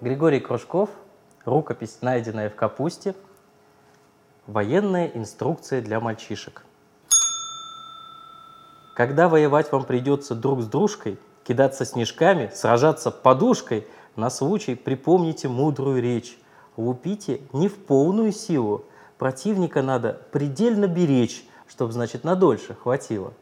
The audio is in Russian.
Григорий Кружков, рукопись, найденная в капусте, военная инструкция для мальчишек. Когда воевать вам придется друг с дружкой, кидаться снежками, сражаться подушкой, на случай припомните мудрую речь. Лупите не в полную силу, противника надо предельно беречь, чтобы, значит, надольше хватило.